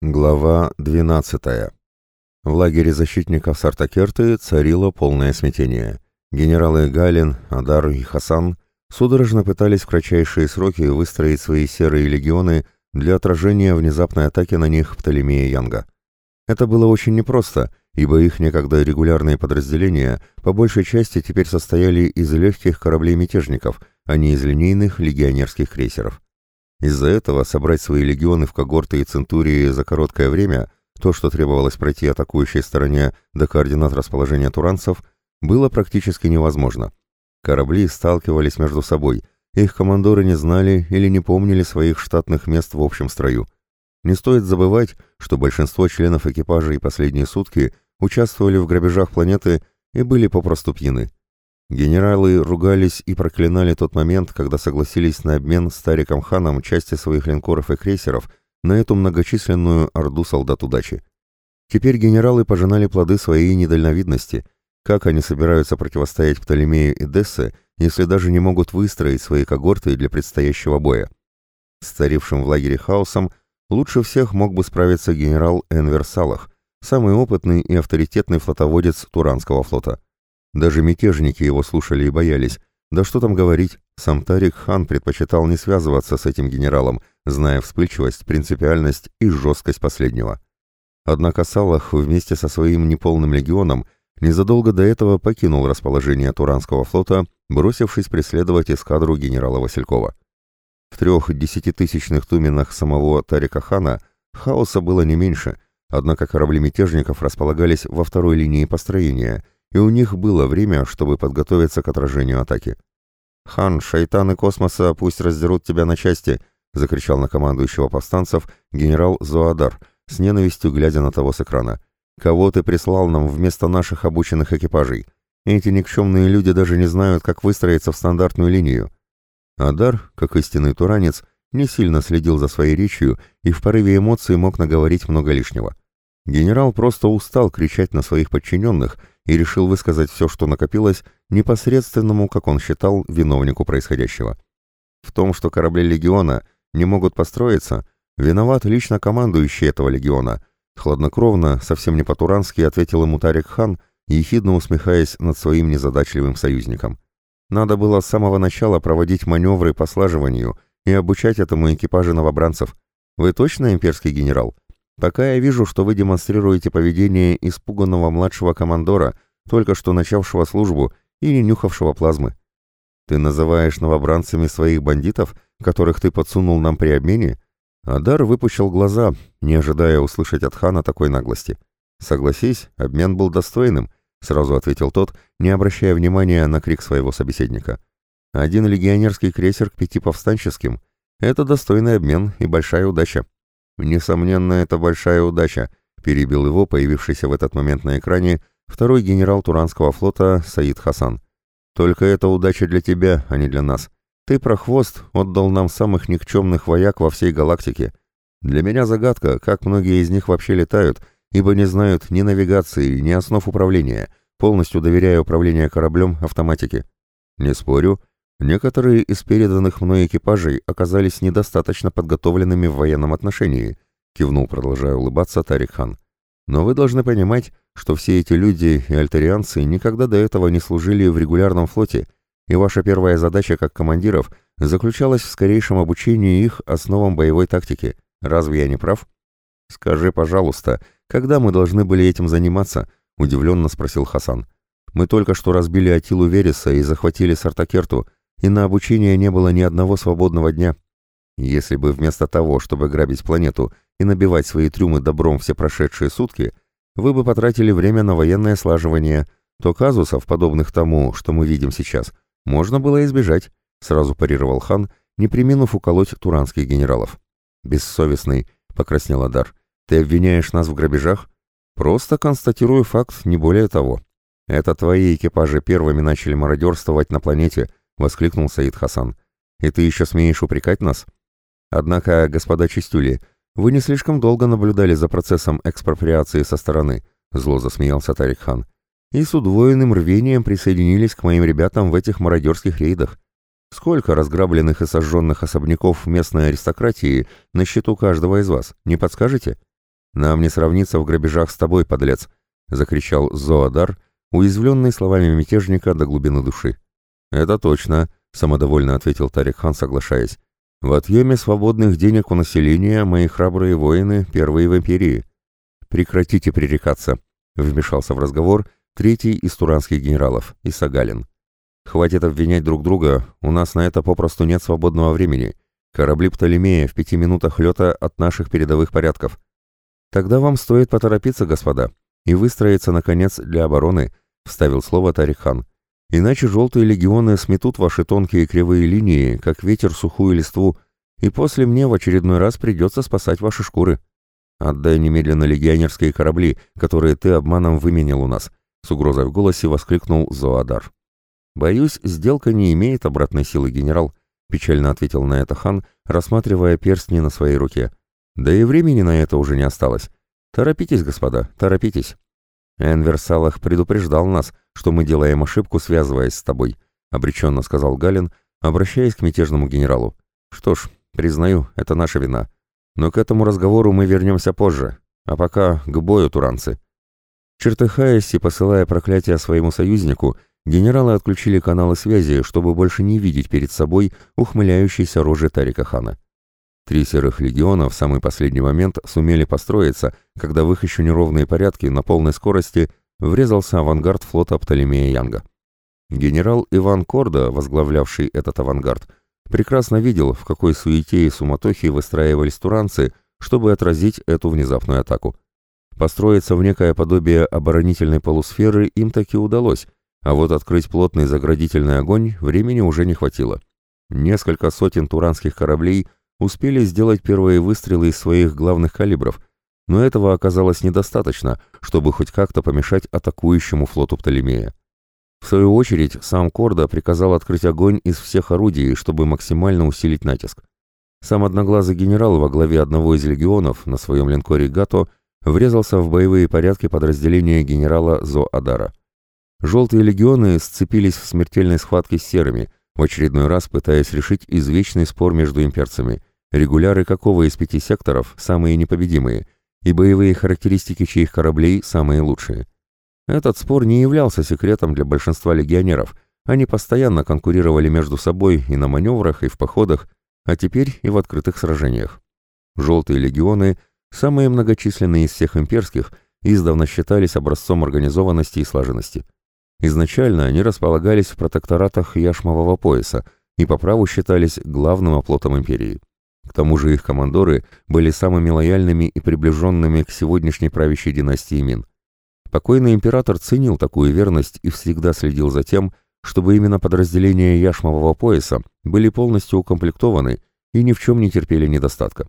Глава 12. В лагере защитников Сартакерты царило полное смятение. Генералы Галин, Адар и Хасан судорожно пытались в кратчайшие сроки выстроить свои серые легионы для отражения внезапной атаки на них Птолемея Янга. Это было очень непросто, ибо их некогда регулярные подразделения по большей части теперь состояли из легких кораблей мятежников, а не из линейных легионерских крейсеров. Из-за этого собрать свои легионы в когорты и центурии за короткое время, то, что требовалось пройти атакующей стороне до координат расположения туранцев, было практически невозможно. Корабли сталкивались между собой, их командоры не знали или не помнили своих штатных мест в общем строю. Не стоит забывать, что большинство членов экипажа последние сутки участвовали в грабежах планеты и были попросту пьяны. Генералы ругались и проклинали тот момент, когда согласились на обмен с Тариком Ханом части своих линкоров и крейсеров на эту многочисленную орду солдат удачи. Теперь генералы пожинали плоды своей недальновидности. Как они собираются противостоять Птолемею и Дессе, если даже не могут выстроить свои когорты для предстоящего боя? С царившим в лагере хаосом лучше всех мог бы справиться генерал Энвер Салах, самый опытный и авторитетный флотоводец Туранского флота. Даже мятежники его слушали и боялись. Да что там говорить, сам Тарик хан предпочитал не связываться с этим генералом, зная вспыльчивость, принципиальность и жесткость последнего. Однако Салах вместе со своим неполным легионом незадолго до этого покинул расположение Туранского флота, бросившись преследовать эскадру генерала Василькова. В трех десятитысячных туменах самого Тарика хана хаоса было не меньше, однако корабли мятежников располагались во второй линии построения – и у них было время, чтобы подготовиться к отражению атаки. «Хан, шайтаны космоса пусть раздерут тебя на части!» — закричал на командующего повстанцев генерал Зоадар, с ненавистью глядя на того с экрана. «Кого ты прислал нам вместо наших обученных экипажей? Эти никчемные люди даже не знают, как выстроиться в стандартную линию». Адар, как истинный туранец, не сильно следил за своей речью и в порыве эмоций мог наговорить много лишнего. Генерал просто устал кричать на своих подчиненных и решил высказать все, что накопилось, непосредственному, как он считал, виновнику происходящего. В том, что корабли легиона не могут построиться, виноват лично командующий этого легиона. Хладнокровно, совсем не по-турански, ответил ему Тарик хан, ехидно усмехаясь над своим незадачливым союзником. Надо было с самого начала проводить маневры по слаживанию и обучать этому экипажи новобранцев. Вы точно имперский генерал? Пока я вижу, что вы демонстрируете поведение испуганного младшего командора, только что начавшего службу и не нюхавшего плазмы. Ты называешь новобранцами своих бандитов, которых ты подсунул нам при обмене? Адар выпучил глаза, не ожидая услышать от хана такой наглости. Согласись, обмен был достойным, сразу ответил тот, не обращая внимания на крик своего собеседника. Один легионерский крейсер к пяти повстанческим — это достойный обмен и большая удача. «Несомненно, это большая удача», — перебил его появившийся в этот момент на экране второй генерал Туранского флота Саид Хасан. «Только это удача для тебя, а не для нас. Ты, прохвост, отдал нам самых никчемных вояк во всей галактике. Для меня загадка, как многие из них вообще летают, ибо не знают ни навигации, ни основ управления, полностью доверяя управление кораблем автоматике. Не спорю, Некоторые из переданных мной экипажей оказались недостаточно подготовленными в военном отношении, кивнул, продолжая улыбаться Тарик хан. Но вы должны понимать, что все эти люди и альтерианцы никогда до этого не служили в регулярном флоте, и ваша первая задача как командиров заключалась в скорейшем обучении их основам боевой тактики. Разве я не прав? Скажи, пожалуйста, когда мы должны были этим заниматься? удивленно спросил Хасан. Мы только что разбили Атилу Вереса и захватили Сартакерту, и на обучение не было ни одного свободного дня. Если бы вместо того, чтобы грабить планету и набивать свои трюмы добром все прошедшие сутки, вы бы потратили время на военное слаживание, то казусов, подобных тому, что мы видим сейчас, можно было избежать, сразу парировал хан, не приминув уколоть туранских генералов. «Бессовестный», — покраснел Адар, — «ты обвиняешь нас в грабежах? Просто констатирую факт, не более того. Это твои экипажи первыми начали мародерствовать на планете, — воскликнул Саид Хасан. «И ты еще смеешь упрекать нас?» «Однако, господа чистюли, вы не слишком долго наблюдали за процессом экспроприации со стороны», — зло засмеялся Тарик хан. «И с удвоенным рвением присоединились к моим ребятам в этих мародерских рейдах. Сколько разграбленных и сожженных особняков местной аристократии на счету каждого из вас, не подскажете?» «Нам не сравниться в грабежах с тобой, подлец!» — закричал Зоадар, уязвленный словами мятежника до глубины души. «Это точно», — самодовольно ответил Тарик хан, соглашаясь. «В отъеме свободных денег у населения мои храбрые воины первые в империи». «Прекратите пререкаться», — вмешался в разговор третий из туранских генералов, Исагалин. «Хватит обвинять друг друга, у нас на это попросту нет свободного времени. Корабли Птолемея в пяти минутах лета от наших передовых порядков. Тогда вам стоит поторопиться, господа, и выстроиться, наконец, для обороны», — вставил слово Тарихан. «Иначе желтые легионы сметут ваши тонкие кривые линии, как ветер сухую листву, и после мне в очередной раз придется спасать ваши шкуры. Отдай немедленно легионерские корабли, которые ты обманом выменял у нас», — с угрозой в голосе воскликнул Зоадар. «Боюсь, сделка не имеет обратной силы, генерал», — печально ответил на это хан, рассматривая перстни на своей руке. «Да и времени на это уже не осталось. Торопитесь, господа, торопитесь». Энвер Салах предупреждал нас, что мы делаем ошибку, связываясь с тобой», — обреченно сказал Галин, обращаясь к мятежному генералу. «Что ж, признаю, это наша вина. Но к этому разговору мы вернемся позже, а пока к бою, туранцы». Чертыхаясь и посылая проклятие своему союзнику, генералы отключили каналы связи, чтобы больше не видеть перед собой ухмыляющейся рожи Тарика Хана. Три серых легиона в самый последний момент сумели построиться, когда в их еще неровные порядки на полной скорости врезался авангард флота Птолемея Янга. Генерал Иван Корда, возглавлявший этот авангард, прекрасно видел, в какой суете и суматохе выстраивались туранцы, чтобы отразить эту внезапную атаку. Построиться в некое подобие оборонительной полусферы им таки удалось, а вот открыть плотный заградительный огонь времени уже не хватило. Несколько сотен туранских кораблей успели сделать первые выстрелы из своих главных калибров, но этого оказалось недостаточно, чтобы хоть как-то помешать атакующему флоту Птолемея. В свою очередь, сам Корда приказал открыть огонь из всех орудий, чтобы максимально усилить натиск. Сам одноглазый генерал во главе одного из легионов на своем линкоре «Гато» врезался в боевые порядки подразделения генерала Зо-Адара. Желтые легионы сцепились в смертельной схватке с серыми, в очередной раз пытаясь решить извечный спор между имперцами, регуляры какого из пяти секторов самые непобедимые, и боевые характеристики чьих кораблей самые лучшие. Этот спор не являлся секретом для большинства легионеров, они постоянно конкурировали между собой и на маневрах, и в походах, а теперь и в открытых сражениях. Желтые легионы, самые многочисленные из всех имперских, издавна считались образцом организованности и слаженности. Изначально они располагались в протекторатах Яшмового пояса и по праву считались главным оплотом империи. К тому же их командоры были самыми лояльными и приближенными к сегодняшней правящей династии Мин. Покойный император ценил такую верность и всегда следил за тем, чтобы именно подразделения яшмового пояса были полностью укомплектованы и ни в чем не терпели недостатка.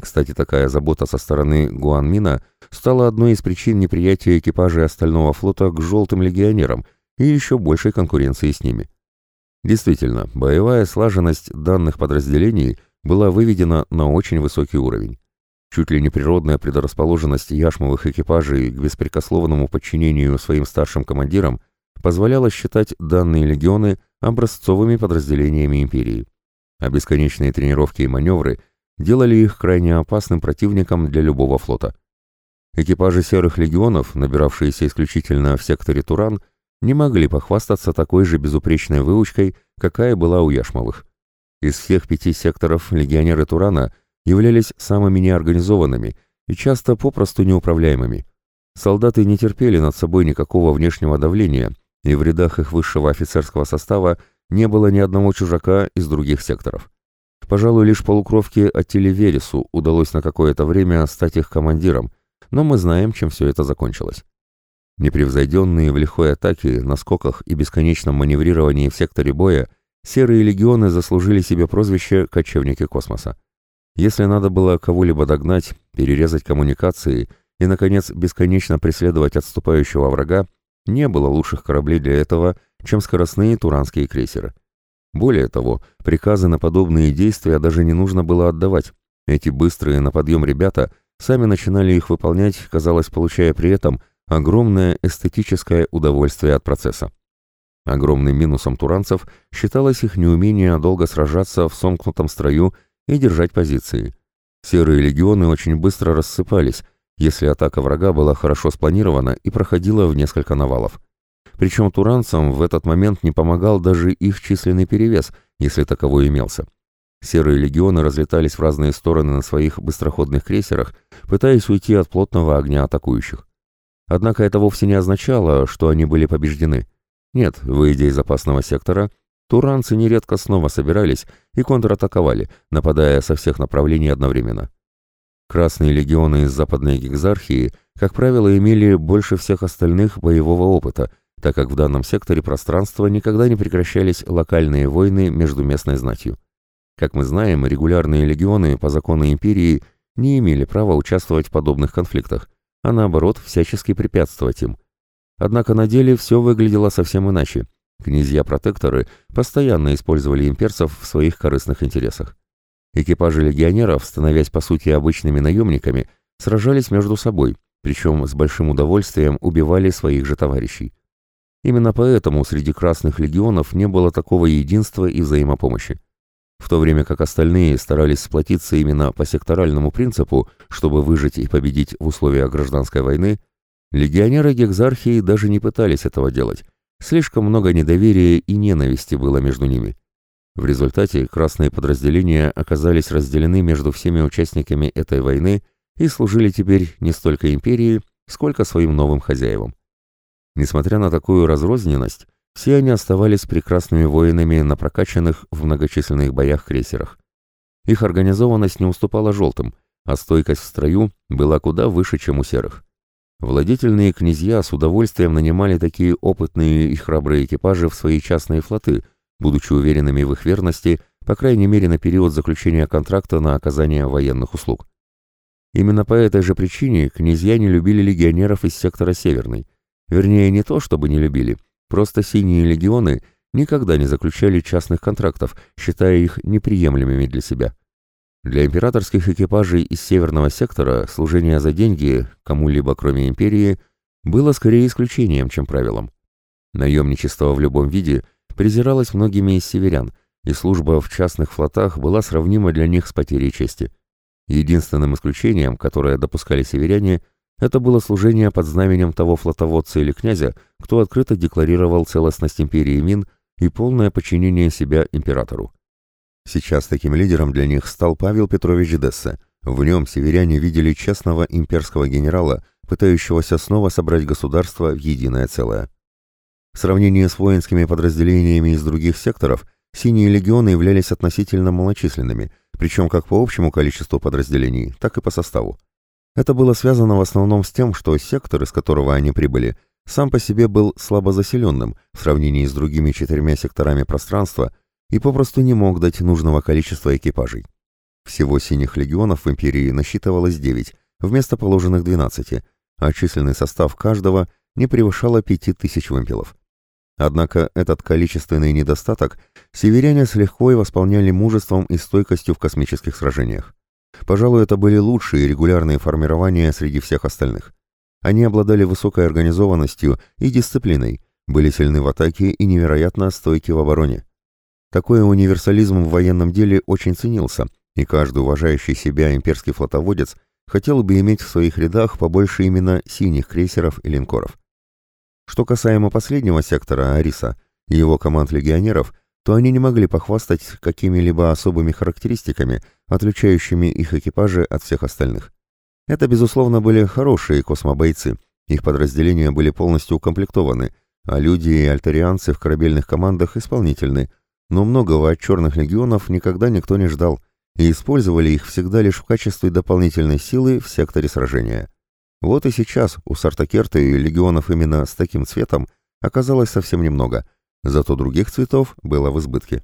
Кстати, такая забота со стороны Гуанмина стала одной из причин неприятия экипажей остального флота к желтым легионерам и еще большей конкуренции с ними. Действительно, боевая слаженность данных подразделений была выведена на очень высокий уровень. Чуть ли не природная предрасположенность яшмовых экипажей к беспрекословному подчинению своим старшим командирам позволяла считать данные легионы образцовыми подразделениями империи. А бесконечные тренировки и маневры делали их крайне опасным противником для любого флота. Экипажи серых легионов, набиравшиеся исключительно в секторе Туран, не могли похвастаться такой же безупречной выучкой, какая была у яшмовых. Из всех пяти секторов легионеры Турана – являлись самыми неорганизованными и часто попросту неуправляемыми. Солдаты не терпели над собой никакого внешнего давления, и в рядах их высшего офицерского состава не было ни одного чужака из других секторов. Пожалуй, лишь полукровке Аттиле Вересу удалось на какое-то время стать их командиром, но мы знаем, чем все это закончилось. Непревзойденные в лихой атаке, наскоках и бесконечном маневрировании в секторе боя, серые легионы заслужили себе прозвище «кочевники космоса». Если надо было кого-либо догнать, перерезать коммуникации и, наконец, бесконечно преследовать отступающего врага, не было лучших кораблей для этого, чем скоростные туранские крейсеры. Более того, приказы на подобные действия даже не нужно было отдавать. Эти быстрые на подъем ребята сами начинали их выполнять, казалось, получая при этом огромное эстетическое удовольствие от процесса. Огромным минусом туранцев считалось их неумение долго сражаться в сомкнутом строю и держать позиции. Серые легионы очень быстро рассыпались, если атака врага была хорошо спланирована и проходила в несколько навалов. Причем туранцам в этот момент не помогал даже их численный перевес, если таковой имелся. Серые легионы разлетались в разные стороны на своих быстроходных крейсерах, пытаясь уйти от плотного огня атакующих. Однако это вовсе не означало, что они были побеждены. Нет, выйдя из опасного сектора, туранцы нередко снова собирались и контратаковали, нападая со всех направлений одновременно. Красные легионы из Западной Гекзархии, как правило, имели больше всех остальных боевого опыта, так как в данном секторе пространства никогда не прекращались локальные войны между местной знатью. Как мы знаем, регулярные легионы по закону империи не имели права участвовать в подобных конфликтах, а наоборот всячески препятствовать им. Однако на деле все выглядело совсем иначе. Князья-протекторы постоянно использовали имперцев в своих корыстных интересах. Экипажи легионеров, становясь по сути обычными наемниками, сражались между собой, причем с большим удовольствием убивали своих же товарищей. Именно поэтому среди красных легионов не было такого единства и взаимопомощи. В то время как остальные старались сплотиться именно по секторальному принципу, чтобы выжить и победить в условиях гражданской войны, легионеры Гекзархии даже не пытались этого делать. Слишком много недоверия и ненависти было между ними. В результате красные подразделения оказались разделены между всеми участниками этой войны и служили теперь не столько империи, сколько своим новым хозяевам. Несмотря на такую разрозненность, все они оставались прекрасными воинами на прокачанных в многочисленных боях крейсерах. Их организованность не уступала желтым, а стойкость в строю была куда выше, чем у серых. Владетельные князья с удовольствием нанимали такие опытные и храбрые экипажи в свои частные флоты – будучи уверенными в их верности, по крайней мере на период заключения контракта на оказание военных услуг. Именно по этой же причине князья не любили легионеров из сектора Северный. Вернее, не то, чтобы не любили, просто синие легионы никогда не заключали частных контрактов, считая их неприемлемыми для себя. Для императорских экипажей из Северного сектора служение за деньги кому-либо, кроме империи, было скорее исключением, чем правилом. Наемничество в любом виде – презиралась многими из северян, и служба в частных флотах была сравнима для них с потерей чести. Единственным исключением, которое допускали северяне, это было служение под знаменем того флотоводца или князя, кто открыто декларировал целостность империи Мин и полное подчинение себя императору. Сейчас таким лидером для них стал Павел Петрович Дессе. В нем северяне видели честного имперского генерала, пытающегося снова собрать государство в единое целое. В сравнении с воинскими подразделениями из других секторов, синие легионы являлись относительно малочисленными, причем как по общему количеству подразделений, так и по составу. Это было связано в основном с тем, что сектор, из которого они прибыли, сам по себе был слабо заселенным в сравнении с другими четырьмя секторами пространства и попросту не мог дать нужного количества экипажей. Всего синих легионов в империи насчитывалось 9, вместо положенных 12, а численный состав каждого не превышало 5000 вымпелов. Однако этот количественный недостаток северяне с и восполняли мужеством и стойкостью в космических сражениях. Пожалуй, это были лучшие регулярные формирования среди всех остальных. Они обладали высокой организованностью и дисциплиной, были сильны в атаке и невероятно стойки в обороне. Такой универсализм в военном деле очень ценился, и каждый уважающий себя имперский флотоводец хотел бы иметь в своих рядах побольше именно синих крейсеров и линкоров. Что касаемо последнего сектора Ариса и его команд легионеров, то они не могли похвастать какими-либо особыми характеристиками, отличающими их экипажи от всех остальных. Это, безусловно, были хорошие космобойцы, их подразделения были полностью укомплектованы, а люди и альтарианцы в корабельных командах исполнительны, но многого от черных легионов никогда никто не ждал, и использовали их всегда лишь в качестве дополнительной силы в секторе сражения. Вот и сейчас у Сартакерты легионов именно с таким цветом оказалось совсем немного, зато других цветов было в избытке.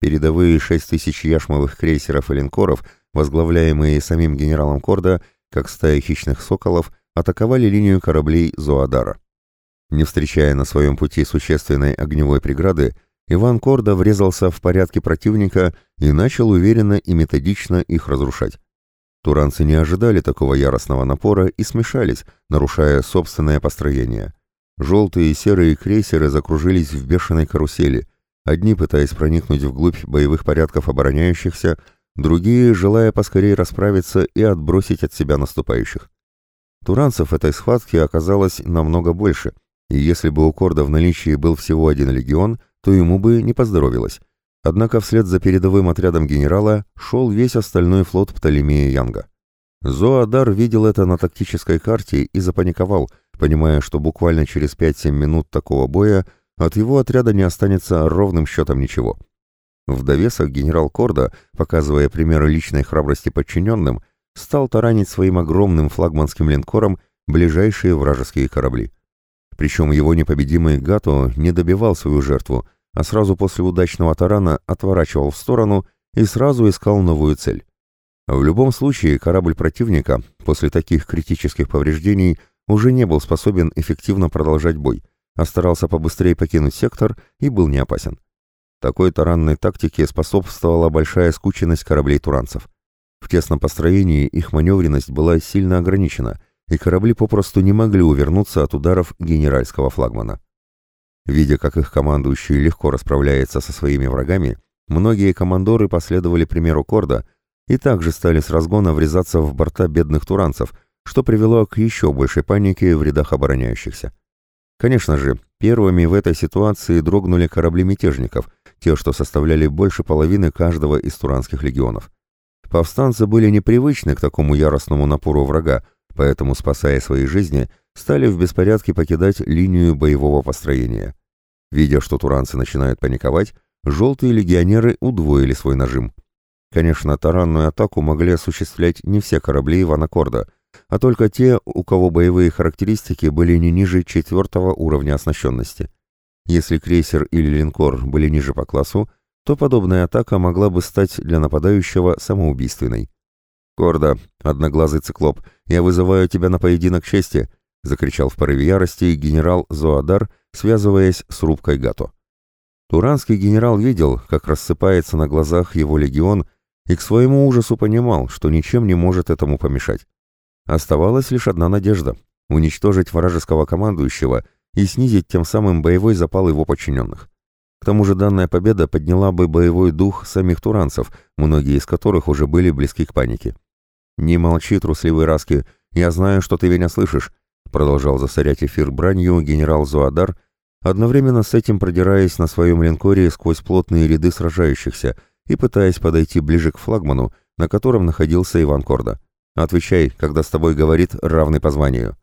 Передовые шесть тысяч яшмовых крейсеров и линкоров, возглавляемые самим генералом Корда, как стая хищных соколов, атаковали линию кораблей Зоадара. Не встречая на своем пути существенной огневой преграды, Иван Корда врезался в порядке противника и начал уверенно и методично их разрушать. Туранцы не ожидали такого яростного напора и смешались, нарушая собственное построение. Желтые и серые крейсеры закружились в бешеной карусели, одни пытаясь проникнуть вглубь боевых порядков обороняющихся, другие, желая поскорее расправиться и отбросить от себя наступающих. Туранцев этой схватки оказалось намного больше, и если бы у Корда в наличии был всего один легион, то ему бы не поздоровилось. Однако вслед за передовым отрядом генерала шел весь остальной флот Птолемея Янга. Зоадар видел это на тактической карте и запаниковал, понимая, что буквально через 5-7 минут такого боя от его отряда не останется ровным счетом ничего. В довесок генерал Корда, показывая примеры личной храбрости подчиненным, стал таранить своим огромным флагманским линкором ближайшие вражеские корабли. Причем его непобедимый Гато не добивал свою жертву, а сразу после удачного тарана отворачивал в сторону и сразу искал новую цель. В любом случае, корабль противника после таких критических повреждений уже не был способен эффективно продолжать бой, а старался побыстрее покинуть сектор и был не опасен. Такой таранной тактике способствовала большая скученность кораблей туранцев. В тесном построении их маневренность была сильно ограничена, и корабли попросту не могли увернуться от ударов генеральского флагмана. Видя, как их командующий легко расправляется со своими врагами, многие командоры последовали примеру Корда и также стали с разгона врезаться в борта бедных туранцев, что привело к еще большей панике в рядах обороняющихся. Конечно же, первыми в этой ситуации дрогнули корабли мятежников, те, что составляли больше половины каждого из туранских легионов. Повстанцы были непривычны к такому яростному напору врага, поэтому, спасая свои жизни, стали в беспорядке покидать линию боевого построения. Видя, что туранцы начинают паниковать, желтые легионеры удвоили свой нажим. Конечно, таранную атаку могли осуществлять не все корабли Ивана Корда, а только те, у кого боевые характеристики были не ниже четвертого уровня оснащенности. Если крейсер или линкор были ниже по классу, то подобная атака могла бы стать для нападающего самоубийственной. «Корда, одноглазый циклоп, я вызываю тебя на поединок чести!» — закричал в порыве ярости генерал Зоадар, связываясь с рубкой Гато. Туранский генерал видел, как рассыпается на глазах его легион и к своему ужасу понимал, что ничем не может этому помешать. Оставалась лишь одна надежда — уничтожить вражеского командующего и снизить тем самым боевой запал его подчиненных. К тому же данная победа подняла бы боевой дух самих туранцев, многие из которых уже были близки к панике. «Не молчи, трусливый Раски, я знаю, что ты меня слышишь», продолжал засорять эфир бранью генерал Зуадар, одновременно с этим продираясь на своем линкоре сквозь плотные ряды сражающихся — и пытаясь подойти ближе к флагману, на котором находился Иван Корда. «Отвечай, когда с тобой говорит равный по званию».